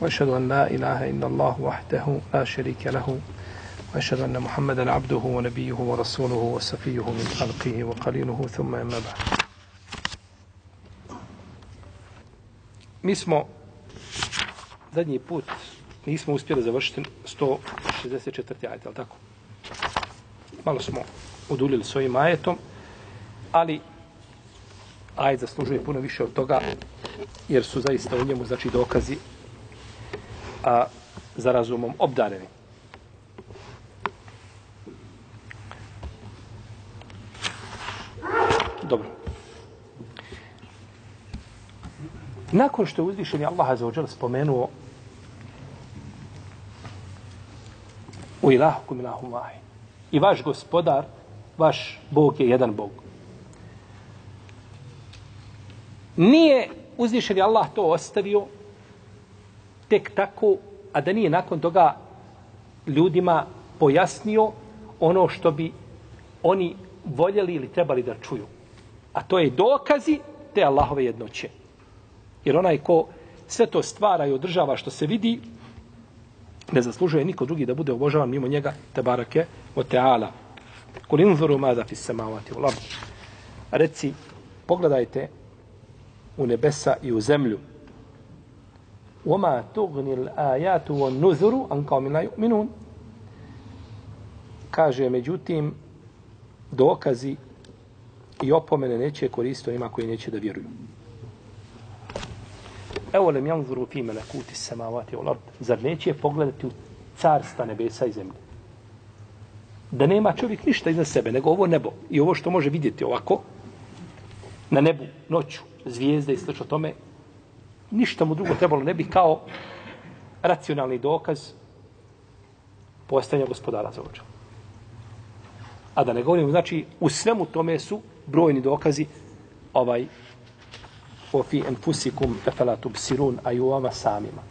وأشهد أن لا إله إلا الله وحده لا شريك له وأشهد أن محمدا عبده ونبيه ورسوله وصفيه من خلقه وقليله ثم أما بعد Mismo zadnji put nismo uspjeli završiti 164. ajet, ali tako? Malo smo udulili svojim ajetom, ali ajet zaslužuje puno više od toga, jer su zaista u njemu znači, dokazi a, za razumom obdareni. Dobro. Nakon što je uzvišen Allah Azzawajal spomenuo u ilahukum ilahum vahid. I vaš gospodar, vaš Bog je jedan Bog. Nije uzvišeni Allah to ostavio tek tako, a da nije nakon toga ljudima pojasnio ono što bi oni voljeli ili trebali da čuju. A to je dokazi te Allahove jednoće. Jer onaj ko sve to stvara i održava što se vidi, ne zaslužuje niko drugi da bude obožavan mimo njega, te barake o teala. Kul inzuru mada fis samavati ulam. Reci, pogledajte u nebesa i u zemlju. وما تغني الآيات والنذر nuzuru قوم لا يؤمنون. Kaže, međutim, dokazi i opomene neće koristiti onima koji neće da vjeruju. Evo lem janzuru fi melekuti samavati ul ard. Zar neće pogledati u carstva nebesa i zemlje? Da nema čovjek ništa iza sebe, nego ovo nebo i ovo što može vidjeti ovako, na nebu, noću, zvijezde i sl. tome, ništa mu drugo trebalo ne bi kao racionalni dokaz postanja gospodara za ođe. A da ne govorim, znači, u svemu tome su brojni dokazi ovaj ofi enfusikum efela tubsirun, a i u vama samima.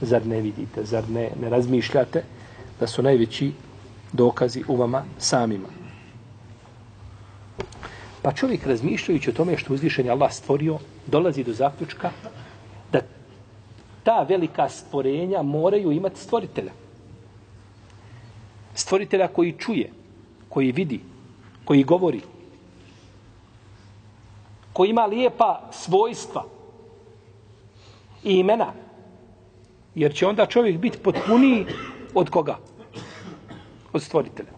Zar ne vidite, zar ne, ne razmišljate da su najveći dokazi u vama samima. Pa čovjek razmišljajući o tome što uzvišen je Allah stvorio, dolazi do zaključka ta velika stvorenja moraju imati stvoritelja. Stvoritelja koji čuje, koji vidi, koji govori, koji ima lijepa svojstva i imena. Jer će onda čovjek biti potpuniji od koga? Od stvoritelja.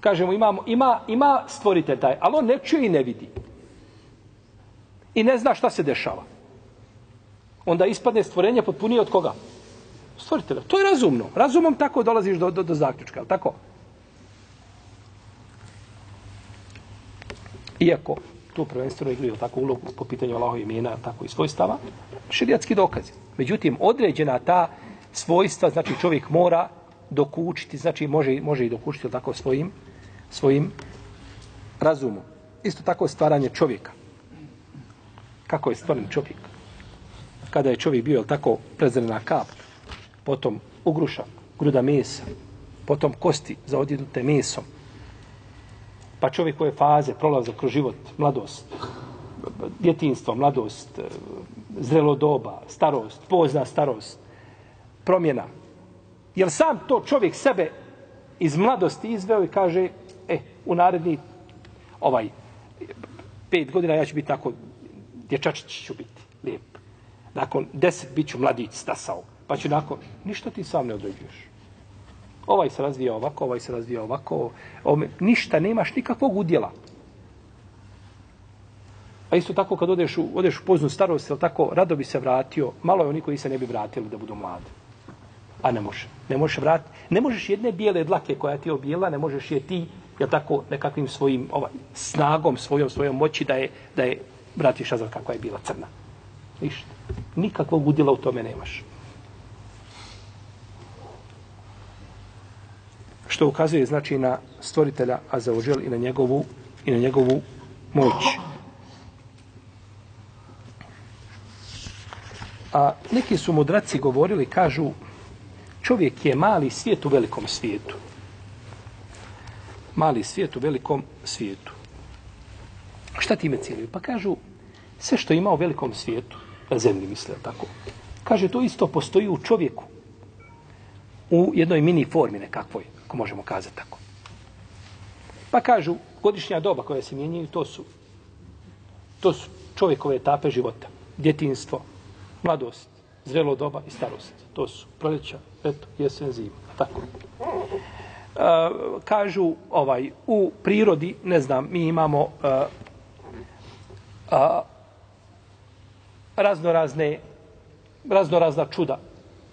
Kažemo, imamo, ima, ima stvoritelj taj, ali on ne čuje i ne vidi. I ne zna šta se dešava. Onda ispadne stvorenje potpunije od koga? Stvoritelja. To je razumno. Razumom tako dolaziš do, do, do zaključka. Tako? Iako tu prvenstveno igraju tako ulogu po pitanju Allahove imena, tako i svojstava, širijatski dokazi. Međutim, određena ta svojstva, znači čovjek mora dokučiti, znači može, može i dokučiti tako svojim, svojim razumom. Isto tako je stvaranje čovjeka. Kako je stvoren čovjek? Kada je čovjek bio tako prezrena kap, potom ugruša, gruda mesa, potom kosti za odjednute mesom, pa čovjek koje faze prolaze kroz život, mladost, djetinstvo, mladost, e, zrelo doba, starost, pozna starost, promjena. Jer sam to čovjek sebe iz mladosti izveo i kaže, e, u naredni ovaj, pet godina ja ću biti tako, dječačić ću biti, lijep. Nakon deset bit ću mladić stasao, pa ću nakon, ništa ti sam ne određuješ. Ovaj se razvija ovako, ovaj se razvija ovako. Ovome, ništa, nemaš nikakvog udjela. A isto tako kad odeš u, odeš u poznu starost, ili tako, rado bi se vratio, malo je oni koji se ne bi vratili da budu mladi. A ne može. Ne možeš vratiti. Ne možeš jedne bijele dlake koja ti je objela, ne možeš je ti, je tako, nekakvim svojim ovaj, snagom, svojom, svojom moći da je, da je vratiš nazad kakva je bila crna. Ništa. Nikakvog udjela u tome nemaš. Što ukazuje znači na stvoritelja Azaođel i na njegovu i na njegovu moć. A neki su mudraci govorili, kažu, čovjek je mali svijet u velikom svijetu. Mali svijet u velikom svijetu. Šta time cijeli? Pa kažu, sve što ima u velikom svijetu, zemlji misle, tako. Kaže, to isto postoji u čovjeku. U jednoj mini formi nekakvoj, ako možemo kazati tako. Pa kažu, godišnja doba koja se mijenjaju, to su, to su čovjekove etape života. Djetinstvo, mladost, zrelo doba i starost. To su proljeća, eto, jesen, zima. Tako. E, kažu, ovaj, u prirodi, ne znam, mi imamo e, a, raznorazne, raznorazna čuda.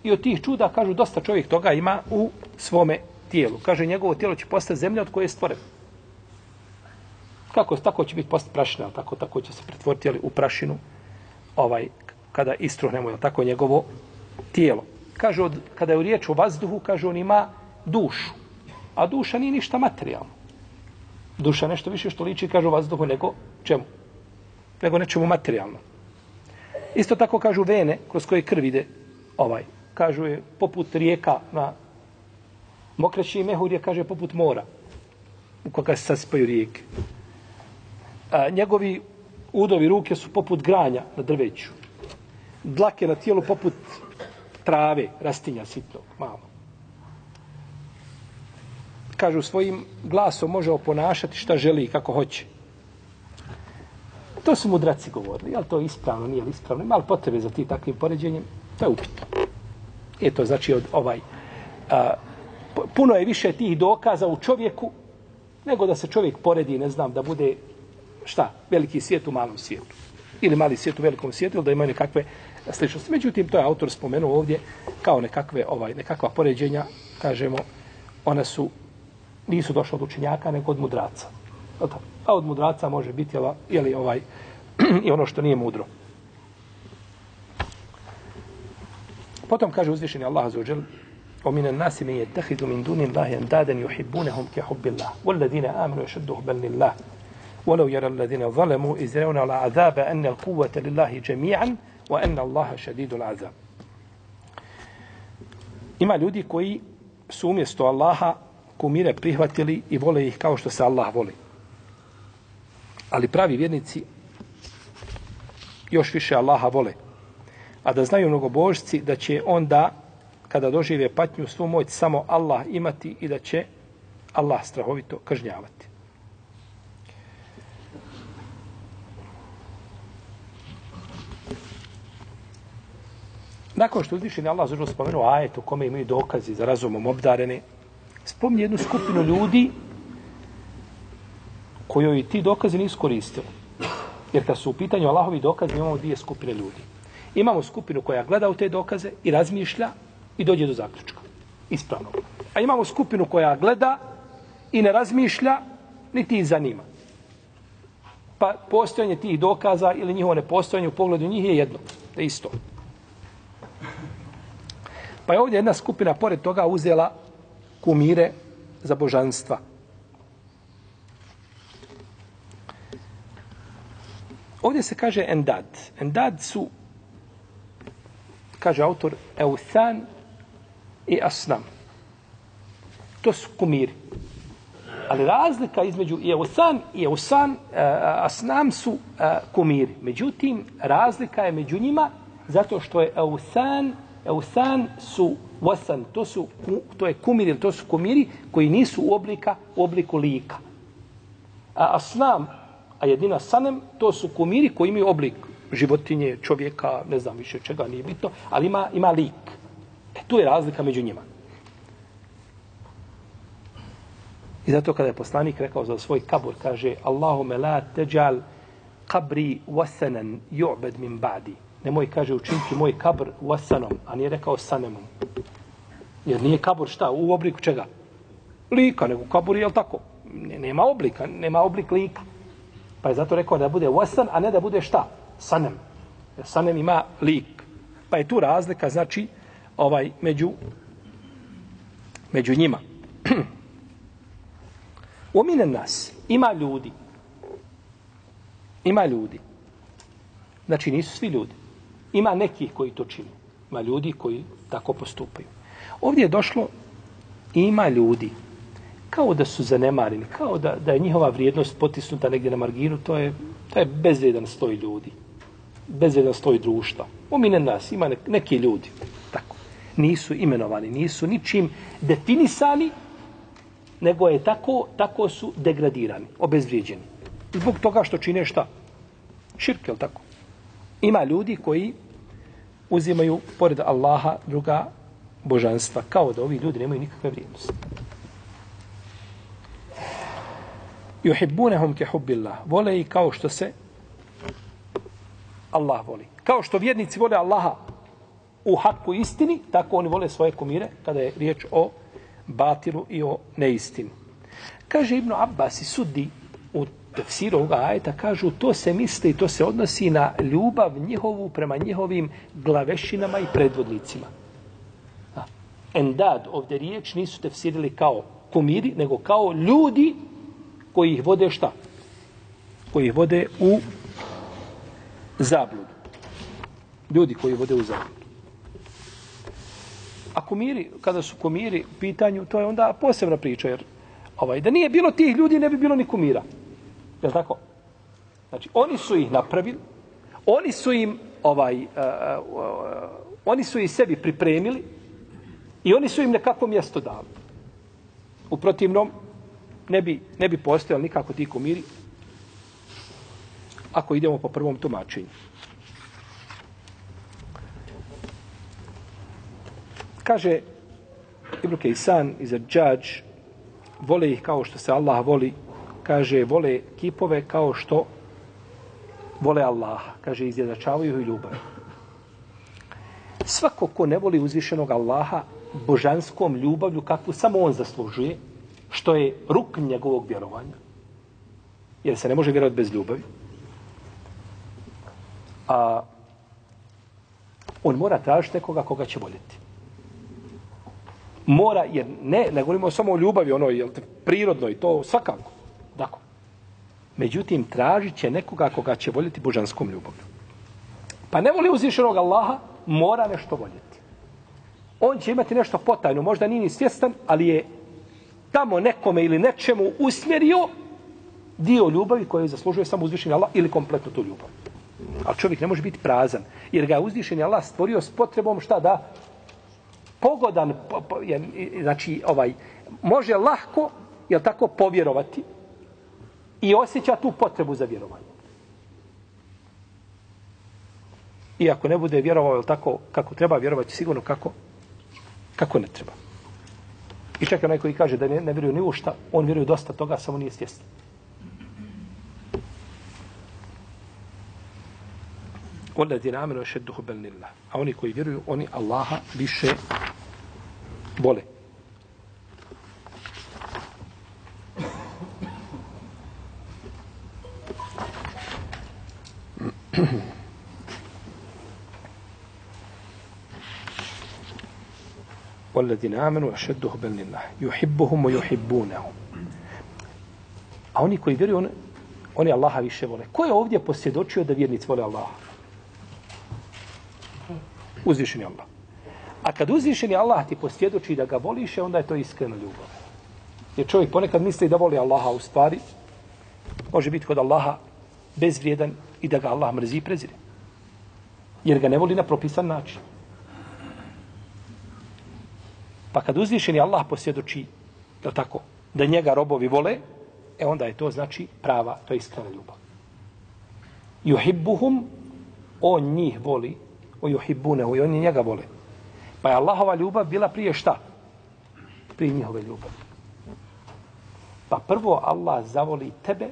I od tih čuda, kažu, dosta čovjek toga ima u svome tijelu. Kaže, njegovo tijelo će postati zemlja od koje je stvoren. Kako tako će biti postati prašina, tako tako će se pretvoriti ali, u prašinu ovaj kada istruhnemo je tako njegovo tijelo. Kaže od kada je u riječ o vazduhu, kaže on ima dušu. A duša nije ništa materijalno. Duša nešto više što liči kaže vazduhu nego čemu? Nego nečemu materijalno. Isto tako kažu vene kroz koje krv ide ovaj. Kažu je poput rijeka na mokreći mehur je kaže poput mora u koga se saspaju rijeke a, njegovi udovi ruke su poput granja na drveću. Dlake na tijelu poput trave, rastinja sitnog, malo. Kažu, svojim glasom može oponašati šta želi i kako hoće. To su mudraci govorili. Je to to ispravno, nije li ispravno? Ima li potrebe za ti takvim poređenjem? To je upitno. Je to znači od ovaj... A, puno je više tih dokaza u čovjeku nego da se čovjek poredi, ne znam, da bude šta? Veliki svijet u malom svijetu. Ili mali svijet u velikom svijetu, ili da imaju nekakve sličnosti. Međutim, to je autor spomenuo ovdje kao nekakve, ovaj, nekakva poređenja, kažemo, ona su, nisu došla od učenjaka, nego od mudraca A od mudraca može biti, je li ovaj, i ono što nije mudro. Potom kaže uzvišeni Allah za uđel, ومن الناس من يتخذ من دون الله اندادا يحبونهم كحب الله والذين امنوا يشد حبا لله ولو يرى الذين ظلموا إذ يرون العذاب أن القوة لله جميعا وأن الله شديد العذاب Ima ljudi koji su umjesto Allaha kumire prihvatili i vole ih kao što se Allah voli. Ali pravi vjernici još više Allaha vole. A da znaju mnogobožci da će onda, kada dožive patnju, svu moć samo Allah imati i da će Allah strahovito kažnjavati. Nakon što uzvišeni Allah zažel spomenuo ajet u kome imaju dokazi za razumom obdarene, spomni jednu skupinu ljudi kojoj ti dokazi nisu koristili. Jer kad su u pitanju Allahovi dokazi, imamo dvije skupine ljudi. Imamo skupinu koja gleda u te dokaze i razmišlja i dođe do zaključka. Ispravno. A imamo skupinu koja gleda i ne razmišlja, niti ih zanima. Pa postojanje tih dokaza ili njihovo nepostojanje u pogledu njih je jedno. Da isto. Pa je ovdje jedna skupina pored toga uzela kumire za božanstva. Ovdje se kaže endad. Endad su, kaže autor, euthan i asnam. To su kumiri. Ali razlika između eusan i eusan, uh, e, asnam su uh, kumiri. Međutim, razlika je među njima zato što je eusan, Eusan su wasan, to su to je kumiri, to su kumiri koji nisu u oblika u obliku lika. A asnam, a jedina sanem, to su kumiri koji imaju oblik životinje, čovjeka, ne znam više čega, nije bitno, ali ima, ima lik. E, tu je razlika među njima. I zato kada je poslanik rekao za svoj kabur, kaže Allahume la teđal kabri wasanan ju'bed min ba'di nemoj, kaže, učiniti moj kabr wasanom, a nije rekao sanemom. Jer nije kabur šta? U obliku čega? Lika, nego kabur je, tako? Nema oblika, nema oblik lika. Pa je zato rekao da bude wasan, a ne da bude šta? Sanem. Jer sanem ima lik. Pa je tu razlika, znači, ovaj, među, među njima. Omine nas, ima ljudi. Ima ljudi. Znači nisu svi ljudi. Ima nekih koji to čini. Ima ljudi koji tako postupaju. Ovdje je došlo ima ljudi kao da su zanemarili, kao da, da je njihova vrijednost potisnuta negdje na marginu, to je, to je bezvrijedan stoj ljudi. bezvrijedan stoj društva. Umine nas, ima neki ljudi. Tako. Nisu imenovani, nisu ničim definisani, nego je tako, tako su degradirani, obezvrijeđeni. Zbog toga što čine šta? Širke, jel tako? Ima ljudi koji uzimaju pored Allaha druga božanstva, kao da ovi ljudi nemaju nikakve vrijednosti. Juhibbunehum ke hubbillah. Vole i kao što se Allah voli. Kao što vjernici vole Allaha u haku istini, tako oni vole svoje kumire kada je riječ o batilu i o neistini. Kaže Ibn Abbas i sudi u tefsiru ovoga ajeta, kažu to se misli i to se odnosi na ljubav njihovu prema njihovim glavešinama i predvodnicima. Endad, ovdje riječ, nisu tefsirili kao kumiri, nego kao ljudi koji ih vode šta? Koji ih vode u zabludu. Ljudi koji vode u zabludu. A kumiri, kada su kumiri u pitanju, to je onda posebna priča, jer ovaj, da nije bilo tih ljudi, ne bi bilo ni kumira. Je tako? Znači, oni su ih napravili, oni su im ovaj, uh, uh, uh, oni su ih sebi pripremili i oni su im nekako mjesto dali. U protivnom, ne bi, ne bi postojali nikako ti kumiri ako idemo po prvom tumačenju. Kaže Ibn Kejsan iz Adžađ vole ih kao što se Allah voli kaže vole kipove kao što vole Allaha kaže izjednačavaju i ljubav svako ko ne voli uzvišenog Allaha božanskom ljubavlju kakvu samo on zaslužuje što je ruk njegovog vjerovanja. Jer se ne može vjerovati bez ljubavi. A on mora tražiti nekoga koga će voljeti. Mora, jer ne, ne govorimo samo o ljubavi, ono, jel te, prirodno i to svakako. Dakle. Međutim, tražit će nekoga koga će voljeti božanskom ljubavlju. Pa ne voli uzvišenog Allaha, mora nešto voljeti. On će imati nešto potajno, možda nije ni svjestan, ali je tamo nekome ili nečemu usmjerio dio ljubavi koju zaslužuje samo uzvišenje Allah ili kompletno tu ljubav. Ali čovjek ne može biti prazan, jer ga je uzvišenje Allah stvorio s potrebom šta da pogodan, po, po, je, znači ovaj, može lahko, jel tako, povjerovati i osjeća tu potrebu za vjerovanje. I ako ne bude vjerovao, jel tako, kako treba vjerovati, sigurno kako, kako ne treba. I čak onaj koji kaže da ne, ne vjeruje ni u šta, on vjeruje dosta toga, samo nije svjestan. Onda ti nameno je šedduhu belnillah. A oni koji vjeruju, oni Allaha više vole. والذين آمنوا أشد حبا لله يحبهم ويحبونه A oni koji vjeruju, oni, oni Allaha više vole. Ko je ovdje posvjedočio da vjernici vole Allaha? Uzvišeni Allah. A kad uzvišeni Allah ti posvjedoči da ga voliš, onda je to iskrena ljubav. Jer čovjek ponekad misli da voli Allaha u stvari, može biti kod Allaha bezvrijedan i da ga Allah mrzi i prezire. Jer ga ne voli na propisan način. Pa kad uzvišeni Allah posvjedoči, je tako, da njega robovi vole, e onda je to znači prava, to je iskrena ljubav. Juhibbuhum, on njih voli, o juhibbunehu, i oni njega vole. Pa je Allahova ljubav bila prije šta? Prije njihove ljubavi. Pa prvo Allah zavoli tebe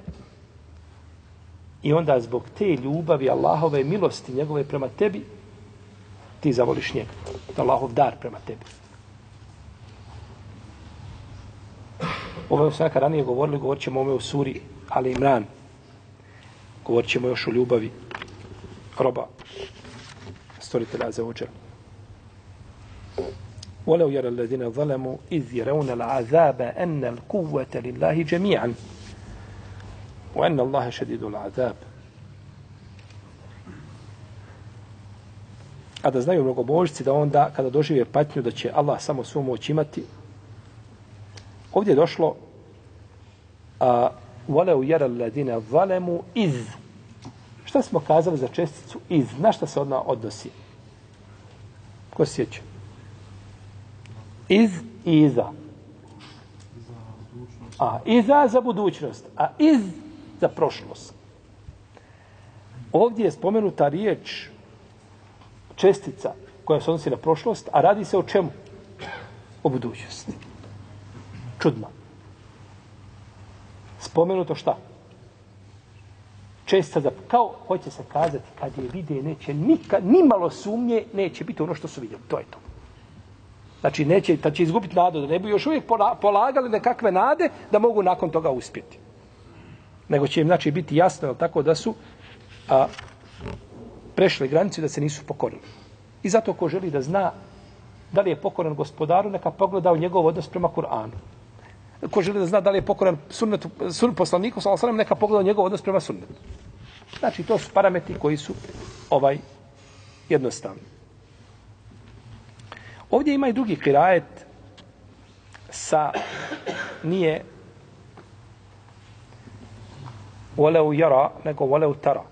i onda zbog te ljubavi Allahove milosti njegove prema tebi ti zavoliš njega. Allahov dar prema tebi. Ovo je nekad ranije govorili, govorit ćemo ome u suri Ali Imran. Govorit ćemo još o ljubavi roba stvoritelja za ođer. ولو يرى الذين ظلموا إذ يرون العذاب أن القوة لله جميعا وأن الله شديد العذاب A da znaju mnogobožci da onda kada dožive patnju da će Allah samo svu moć imati. Ovdje je došlo a voleu jara ladina valemu iz. Šta smo kazali za česticu iz? Na šta se odna odnosi? Ko se sjeća? Iz i iza. A, iza za budućnost, a iz za prošlost. Ovdje je spomenuta riječ čestica koja se odnosi na prošlost, a radi se o čemu? O budućnosti. Čudno. Spomenuto šta? Česta za... Kao hoće se kazati, kad je vide, neće nikad, ni malo sumnje, neće biti ono što su vidjeli. To je to. Znači, neće, da će izgubiti nadu, da ne bi još uvijek polagali nekakve nade da mogu nakon toga uspjeti. Nego će im, znači, biti jasno, tako da su a, prešli granicu da se nisu pokorili. I zato ko želi da zna da li je pokoran gospodaru, neka pogleda u njegov odnos prema Kur'anu. Ko želi da zna da li je pokoran sunnetu, sun, poslaniku, sallam, neka pogleda njegov odnos prema sunnetu. Znači, to su parametri koji su ovaj jednostavni. Ovdje ima i drugi kirajet sa nije voleu jara, nego voleu tara.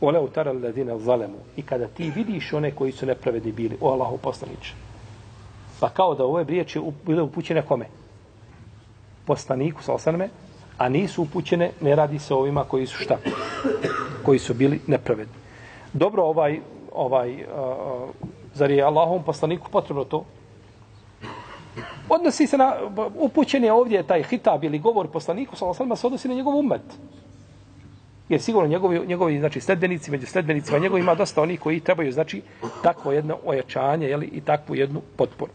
Ole utara ladine zalemu. I kada ti vidiš one koji su nepravedni bili, o Allahu poslaniče. Pa kao da ove riječi bile upućene kome? Poslaniku, sa osaname, a nisu upućene, ne radi se ovima koji su šta? Koji su bili nepravedni. Dobro, ovaj, ovaj, uh, zar je Allahom poslaniku potrebno to? Odnosi se na, upućen je ovdje taj hitab ili govor poslaniku, sa osaname, se odnosi na njegov umet. Jer sigurno njegovi, njegovi znači, sledbenici, među sledbenicima njegovi ima dosta onih koji trebaju, znači, takvo jedno ojačanje jeli, i takvu jednu potporu.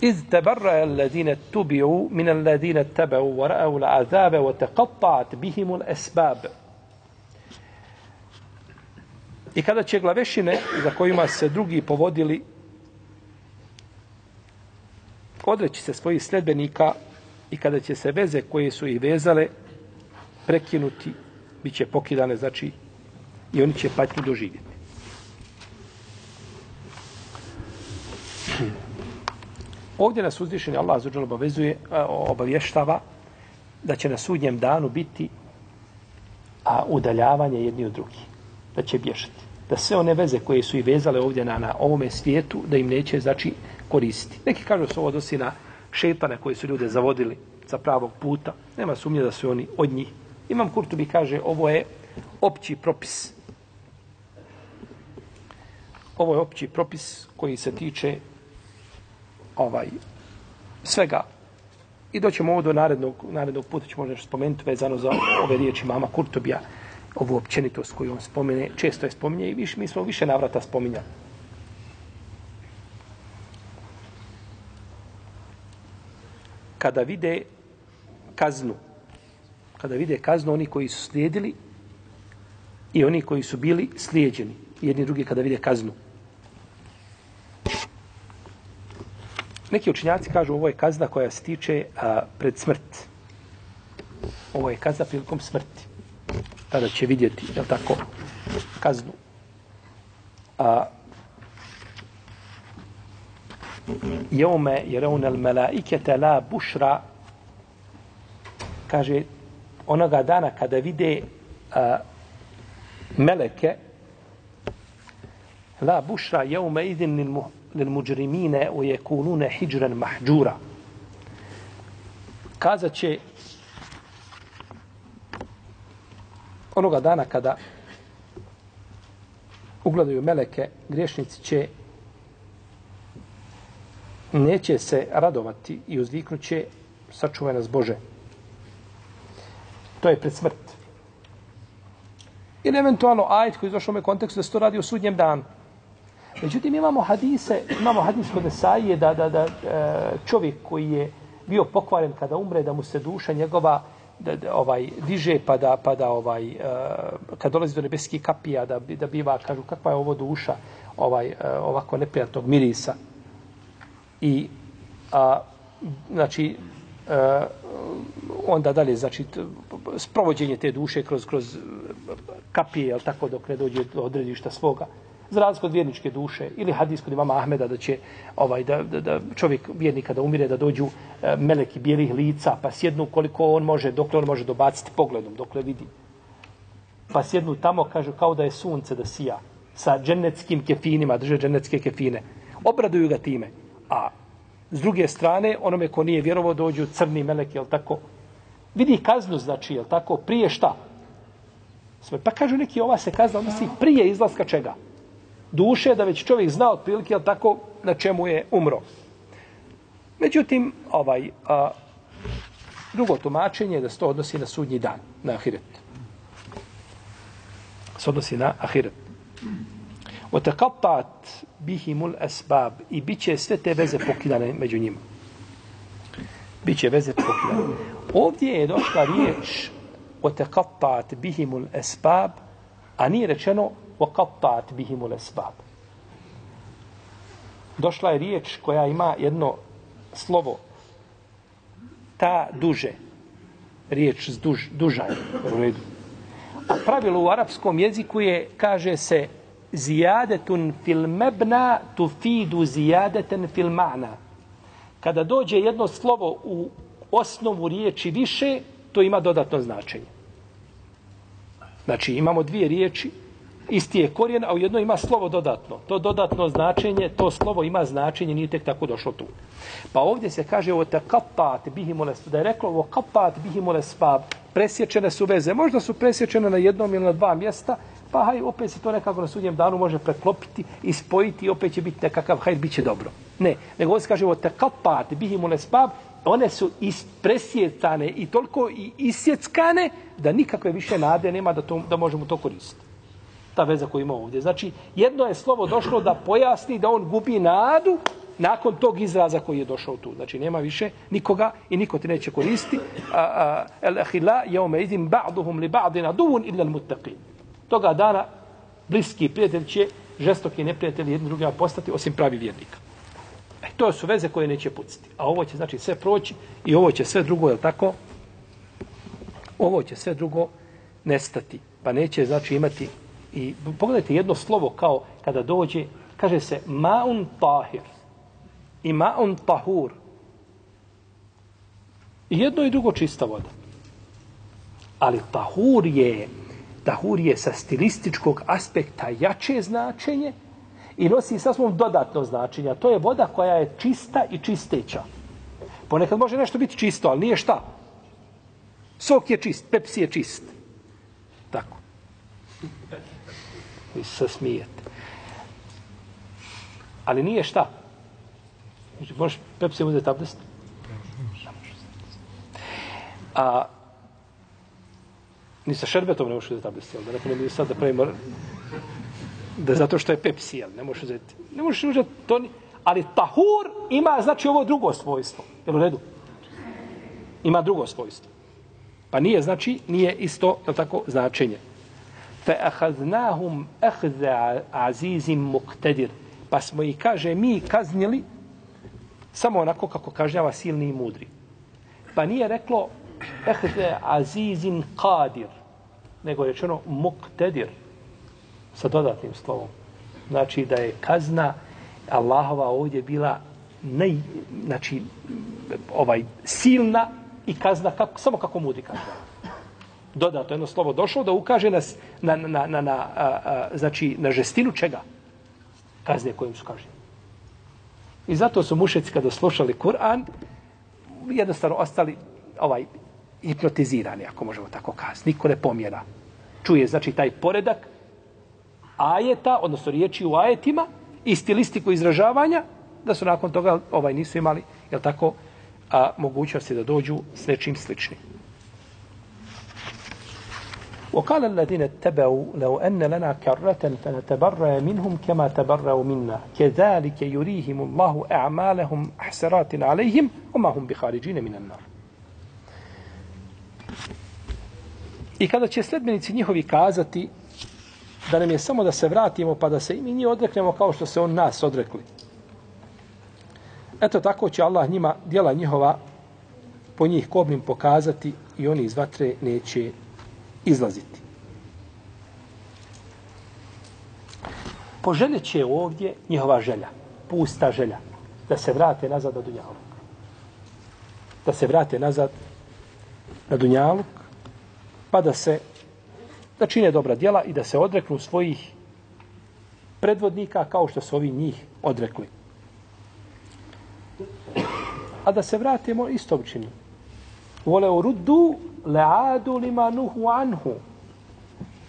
Iz tebarra alladine tubiu min alladine tebeu wa ra'au la'azabe wa teqatta'at bihimu l'esbab. I kada će glavešine za kojima se drugi povodili odreći se svojih sledbenika i kada će se veze koje su ih vezale prekinuti, bit će pokidane, znači, i oni će patnju doživjeti. Ovdje nas uzvišeni Allah za obavezuje, obavještava da će na sudnjem danu biti a udaljavanje jedni od drugih. Da će bježati. Da sve one veze koje su i vezale ovdje na, na ovome svijetu, da im neće, znači, koristiti. Neki kažu da se ovo odnosi na šetane koje su ljude zavodili za pravog puta. Nema sumnje da su oni od njih Imam Kurtubi kaže, ovo je opći propis. Ovo je opći propis koji se tiče ovaj svega. I doćemo ovo do narednog, narednog puta, ćemo možda spomenuti vezano za ove riječi mama Kurtobija, ovu općenitost koju on spomene, često je spominje i viš, mi smo više navrata spominjali. Kada vide kaznu kada vide kaznu oni koji su slijedili i oni koji su bili slijedjeni, Jedni drugi kada vide kaznu. Neki učinjaci kažu ovo je kazna koja se tiče a, pred smrt. Ovo je kazna prilikom smrti. Tada će vidjeti, je tako, kaznu. A, jeume jereunel melaikete la bušra kaže onoga dana kada vide a, meleke la bušra jeume idin lil, mu, lil muđrimine u jekunune hijđren mahđura kazat će onoga dana kada ugledaju meleke griješnici će neće se radovati i uzviknuće sačuvaj nas Bože to je pred smrt. Ili eventualno ajet koji je došao u kontekstu da se to radi u sudnjem danu. Međutim, imamo hadise, imamo hadis kod Nesaije da, da, da e, čovjek koji je bio pokvaren kada umre, da mu se duša njegova da, da, ovaj diže pa da, pa da ovaj, uh, kad dolazi do nebeskih kapija da, da biva, kažu kakva je ovo duša, ovaj, e, ovako neprijatnog mirisa. I, a, znači, e, onda dalje, znači, t- sprovođenje te duše kroz, kroz kapije, al tako, dok ne dođe do odredišta svoga, za razliku od vjerničke duše, ili hadis kod imama Ahmeda da će ovaj, da, da, da čovjek vjernika da umire, da dođu e, meleki bijelih lica, pa sjednu koliko on može, dokle on može dobaciti pogledom, dokle vidi. Pa sjednu tamo, kažu, kao da je sunce da sija, sa dženeckim kefinima, drže dženecke kefine. Obraduju ga time. A s druge strane, onome ko nije vjerovao, dođu crni meleki, jel tako? Vidi kaznu, znači, jel tako, prije šta? Sve. Pa kažu neki, ova se kazna odnosi prije izlaska čega? Duše, da već čovjek zna otprilike, jel tako, na čemu je umro. Međutim, ovaj, a, drugo tumačenje je da se to odnosi na sudnji dan, na ahiret. Se odnosi na ahiret. Otekapat bihimul esbab i bit će sve te veze pokidane među njima. Biće veze pokidane. Ovdje je došla riječ otekapat bihimul esbab, a nije rečeno okapat bihimul esbab. Došla je riječ koja ima jedno slovo ta duže. Riječ s duž, dužaj. U redu. A pravilo u arapskom jeziku je, kaže se, zijadetun fil mebna tufidu zijadeten fil ma'na. Kada dođe jedno slovo u osnovu riječi više, to ima dodatno značenje. Znači, imamo dvije riječi, isti je korijen, a u jedno ima slovo dodatno. To dodatno značenje, to slovo ima značenje, nije tek tako došlo tu. Pa ovdje se kaže o tekapat bihimules, da je reklo o kapat bihimules spab, presječene su veze. Možda su presječene na jednom ili na dva mjesta, pa haj, opet se to nekako na sudnjem danu može preklopiti i spojiti i opet će biti nekakav hajr, bit će dobro. Ne, nego ovdje se kaže o tekapat bihimules spab, one su presjecane i toliko i isjeckane da nikakve više nade nema da, to, da možemo to koristiti ta veza koju ima ovdje. Znači, jedno je slovo došlo da pojasni da on gubi nadu nakon tog izraza koji je došao tu. Znači, nema više nikoga i niko ti neće koristi. El ahila jeume idim ba'duhum li ba'dina duvun illa muttaqin. Toga dana bliski prijatelj će žestoki neprijatelji jedni drugima postati osim pravi vjernika. E, to su veze koje neće puciti. A ovo će znači sve proći i ovo će sve drugo, je tako? Ovo će sve drugo nestati. Pa neće znači imati I pogledajte jedno slovo kao kada dođe, kaže se maun tahir i maun tahur. I jedno i drugo čista voda. Ali tahur je, tahur je sa stilističkog aspekta jače značenje i nosi sasvom dodatno značenje. To je voda koja je čista i čisteća. Ponekad može nešto biti čisto, ali nije šta. Sok je čist, pepsi je čist. Tako i se. Ali nije šta. Znači, možeš Pepsi uzeti abdest? A ni sa šerbetom ne možeš uzeti abdest, jel? Da dakle, ne bi sad da pravimo da zato što je Pepsi, jel? Ne možeš uzeti. Ne možeš uzeti to ni... Ali tahur ima, znači, ovo drugo svojstvo. Jel u redu? Ima drugo svojstvo. Pa nije, znači, nije isto, jel tako, značenje فَأَخَذْنَاهُمْ أَخْذَ عَزِيزٍ مُقْتَدِرٍ Pa smo ih, kaže, mi kaznili samo onako kako kažnjava silni i mudri. Pa nije reklo ehde azizin qadir, nego je rečeno muqtedir sa dodatnim slovom. Znači da je kazna Allahova ovdje bila nej, znači, ovaj, silna i kazna kako, samo kako mudri kažnjava dodato jedno slovo došlo da ukaže na, na, na, na, na, a, a, znači, na žestinu čega? Kazne kojim su kažnjeni. I zato su mušeci kada slušali Kur'an jednostavno ostali ovaj hipnotizirani, ako možemo tako kazati. Niko ne pomjera. Čuje, znači, taj poredak ajeta, odnosno riječi u ajetima i stilistiku izražavanja, da su nakon toga ovaj nisu imali, jel tako, a, mogućnosti da dođu s nečim sličnim. وقال الذين اتبعوا لو أن لنا كرة فنتبرأ منهم كما تبرأوا منا كذلك يريهم الله أعمالهم أحسرات عليهم وما هم بخارجين من النار I kada će sledbenici njihovi kazati da nam je samo da se vratimo pa da se i mi njih odreknemo kao što se on nas odrekli. Eto tako će Allah njima, dijela njihova, po njih kobnim pokazati i oni iz vatre neće izlaziti. Poželjet će ovdje njihova želja, pusta želja, da se vrate nazad na Dunjaluk. Da se vrate nazad na Dunjaluk, pa da se da čine dobra djela i da se odreknu svojih predvodnika kao što su ovi njih odrekli. A da se vratimo isto učinu. Vole u ruddu le'adu lima nuhu anhu.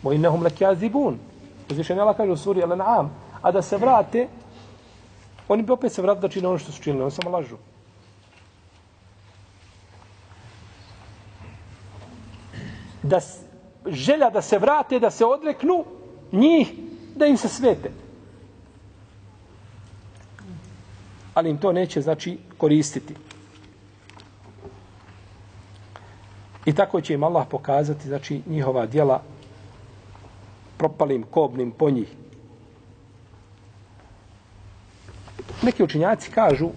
Mo innahum lakazibun. Uzvišen Allah kaže u suri Al-An'am. A da se vrate, oni bi opet se vratili da čine ono što su činili, oni samo lažu. Da želja da se vrate, da se odreknu njih, da im se svete. Ali im to neće, znači, koristiti. I tako će im Allah pokazati, znači, njihova dijela propalim, kobnim po njih. Neki učinjaci kažu,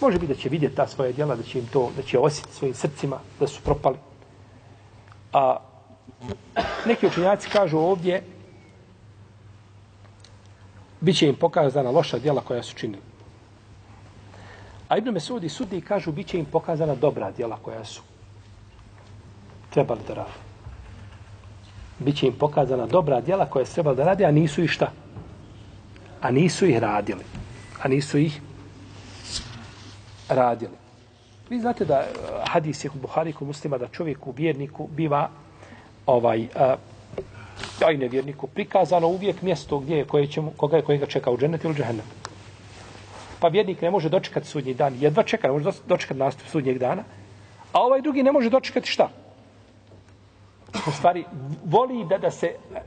može biti da će vidjeti ta svoja djela, da će im to, da će osjetiti svojim srcima da su propali. A neki učinjaci kažu ovdje, bit će im pokazana loša djela koja su činili. A Ibn Mesudi sudi i kažu, bit će im pokazana dobra djela koja su trebali da rade. Biće im pokazana dobra djela koje su trebali da radi, a nisu ih šta? A nisu ih radili. A nisu ih radili. Vi znate da eh, hadis je kod Buhari, kod muslima, da čovjek u vjerniku biva ovaj, eh, a, aj nevjerniku prikazano uvijek mjesto gdje je, koje ćemo, koga je, kojega čeka u dženetu ili u. Pa vjernik ne može dočekati sudnji dan. Jedva čeka, ne može dočekati nastup sudnjeg dana. A ovaj drugi ne može dočekati šta? U stvari, voli da, da se eh,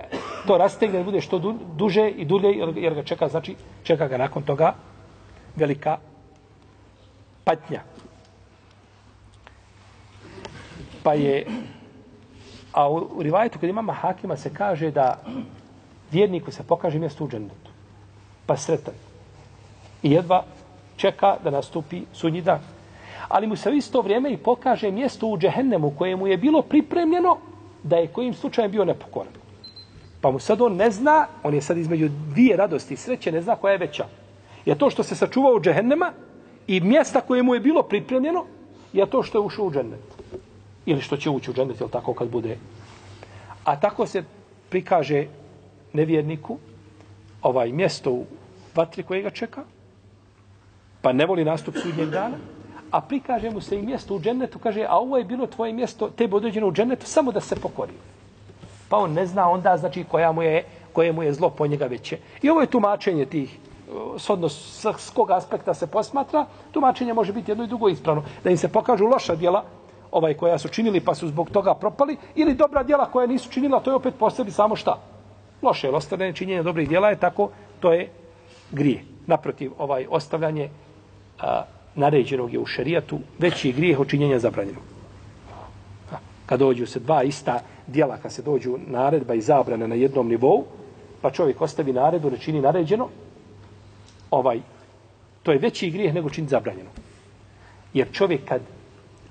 to rastegne, da bude što duže i dulje, jer ga čeka, znači, čeka ga nakon toga velika patnja. Pa je, a u, u rivajetu kod imama Hakima se kaže da vjerniku se pokaže mjesto u džennetu. Pa sretan. I jedva čeka da nastupi sudnji dan. Ali mu se u isto vrijeme i pokaže mjesto u džehennemu koje mu je bilo pripremljeno da je kojim slučajem bio nepokoran. Pa mu sad on ne zna, on je sad između dvije radosti i sreće, ne zna koja je veća. Je to što se sačuvao u džehennema i mjesta koje mu je bilo pripremljeno, je to što je ušao u džennet. Ili što će ući u džennet, je tako kad bude. A tako se prikaže nevjerniku ovaj mjesto u vatri koje ga čeka, pa ne voli nastup sudnjeg dana, a prikaže mu se i mjesto u džennetu, kaže, a ovo je bilo tvoje mjesto, tebe određeno u džennetu, samo da se pokori. Pa on ne zna onda, znači, koja mu je, koje mu je zlo po njega veće. I ovo je tumačenje tih, sodno s, s kog aspekta se posmatra, tumačenje može biti jedno i drugo ispravno. Da im se pokažu loša djela, ovaj koja su činili pa su zbog toga propali, ili dobra djela koja nisu činila, to je opet posebi samo šta? Loše, jer ostavljanje činjenja dobrih djela je tako, to je grije. Naprotiv, ovaj ostavljanje a, naređenog je u šerijatu veći grijeh od činjenja zabranjenog. Kad dođu se dva ista dijela, kad se dođu naredba i zabrane na jednom nivou, pa čovjek ostavi naredu, ne čini naređeno, ovaj, to je veći grijeh nego čini zabranjeno. Jer čovjek kad,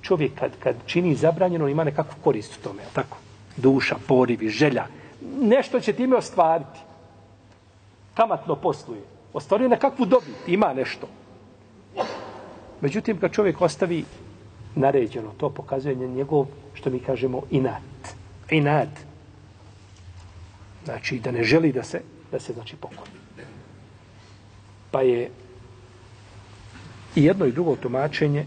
čovjek kad, kad čini zabranjeno, ima nekakvu korist u tome, tako? Duša, porivi, želja. Nešto će time ostvariti. Kamatno posluje. Ostvaruje nekakvu dobit, ima nešto. Međutim, kad čovjek ostavi naređeno, to pokazuje njegov, što mi kažemo, inat. Inat. Znači, da ne želi da se, da se znači, pokori. Pa je i jedno i drugo tumačenje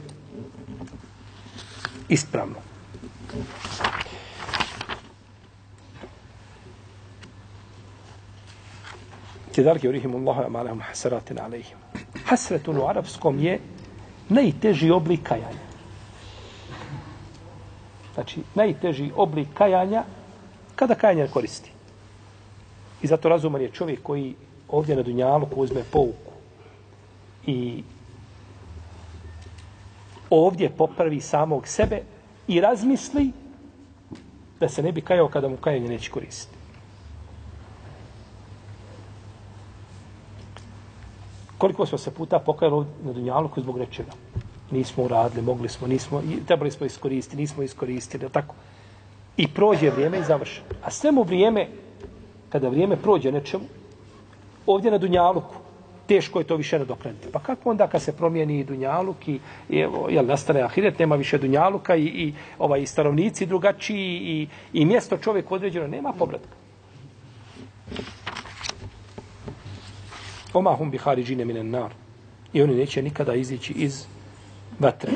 ispravno. Kedarke urihim Allahu amalahum hasaratin alaihim. Hasretun u arapskom je najteži oblik kajanja. Znači, najteži oblik kajanja kada kajanje koristi. I zato razuman je čovjek koji ovdje na Dunjalu uzme pouku i ovdje popravi samog sebe i razmisli da se ne bi kajao kada mu kajanje neće koristiti. Koliko smo se puta pokajali na Dunjaluku zbog nečega? Nismo uradili, mogli smo, nismo, i trebali smo iskoristiti, nismo iskoristili, tako? I prođe vrijeme i završi. A sve mu vrijeme, kada vrijeme prođe nečemu, ovdje na Dunjaluku, teško je to više nadoknaditi. Pa kako onda kad se promijeni Dunjaluk i, i evo, jel, nastane Ahiret, nema više Dunjaluka i, i ovaj, i stanovnici drugačiji i, i mjesto čovjek određeno, nema povratka. Omahum bihari džine minen nar. I oni neće nikada izići iz vatre.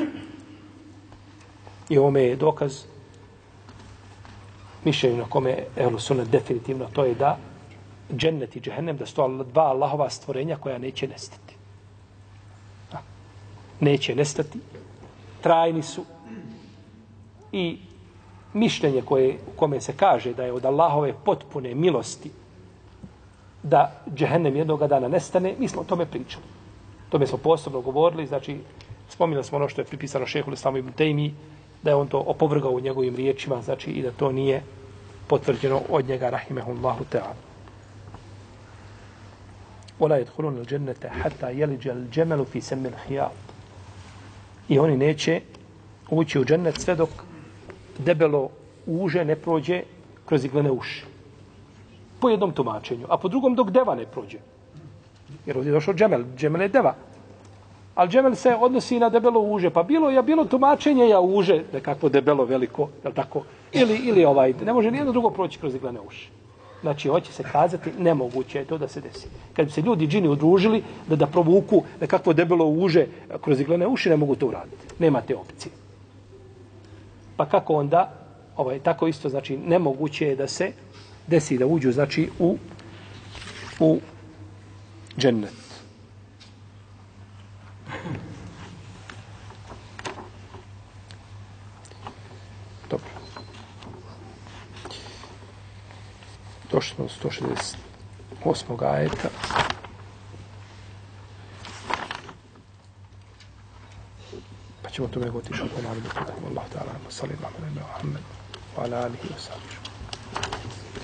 I ovome je dokaz mišljenju na kome Ehlu Sunnet definitivno to je da džennet i džehennem da su dva Allahova stvorenja koja neće nestati. Da. Neće nestati. Trajni su. I mišljenje koje, u kome se kaže da je od Allahove potpune milosti da džehennem jednoga dana nestane, mi smo o tome pričali. To smo posebno govorili, znači spominjali smo ono što je pripisano šehu Lestamu ibn Tejmi, da je on to opovrgao u njegovim riječima, znači i da to nije potvrđeno od njega, rahimehullahu ta'ala. Ola je tkulun il džennete hata jeliđa al džemelu fi semmin hijab. I oni neće ući u džennet sve dok debelo uže ne prođe kroz iglene uši. Po jednom tumačenju. A po drugom dok deva ne prođe. Jer ovdje je došao džemel. Džemel je deva. Ali džemel se odnosi na debelo uže. Pa bilo je bilo tumačenje ja uže, nekako debelo veliko, je tako? Ili, ili ovaj, ne može nijedno drugo proći kroz iglene uši. Znači, hoće se kazati, nemoguće je to da se desi. Kad bi se ljudi džini udružili, da da provuku nekakvo debelo uže kroz iglene uši, ne mogu to uraditi. Nema te opcije. Pa kako onda, ovaj, tako isto, znači, nemoguće je da se desi da uđu, znači, u, u džennet. Dobro. Došli smo 168. ajeta. Pa ćemo tome gotišati što narodu. Allah ta'ala, sallallahu alaihi wa sallam, wa ala alihi wa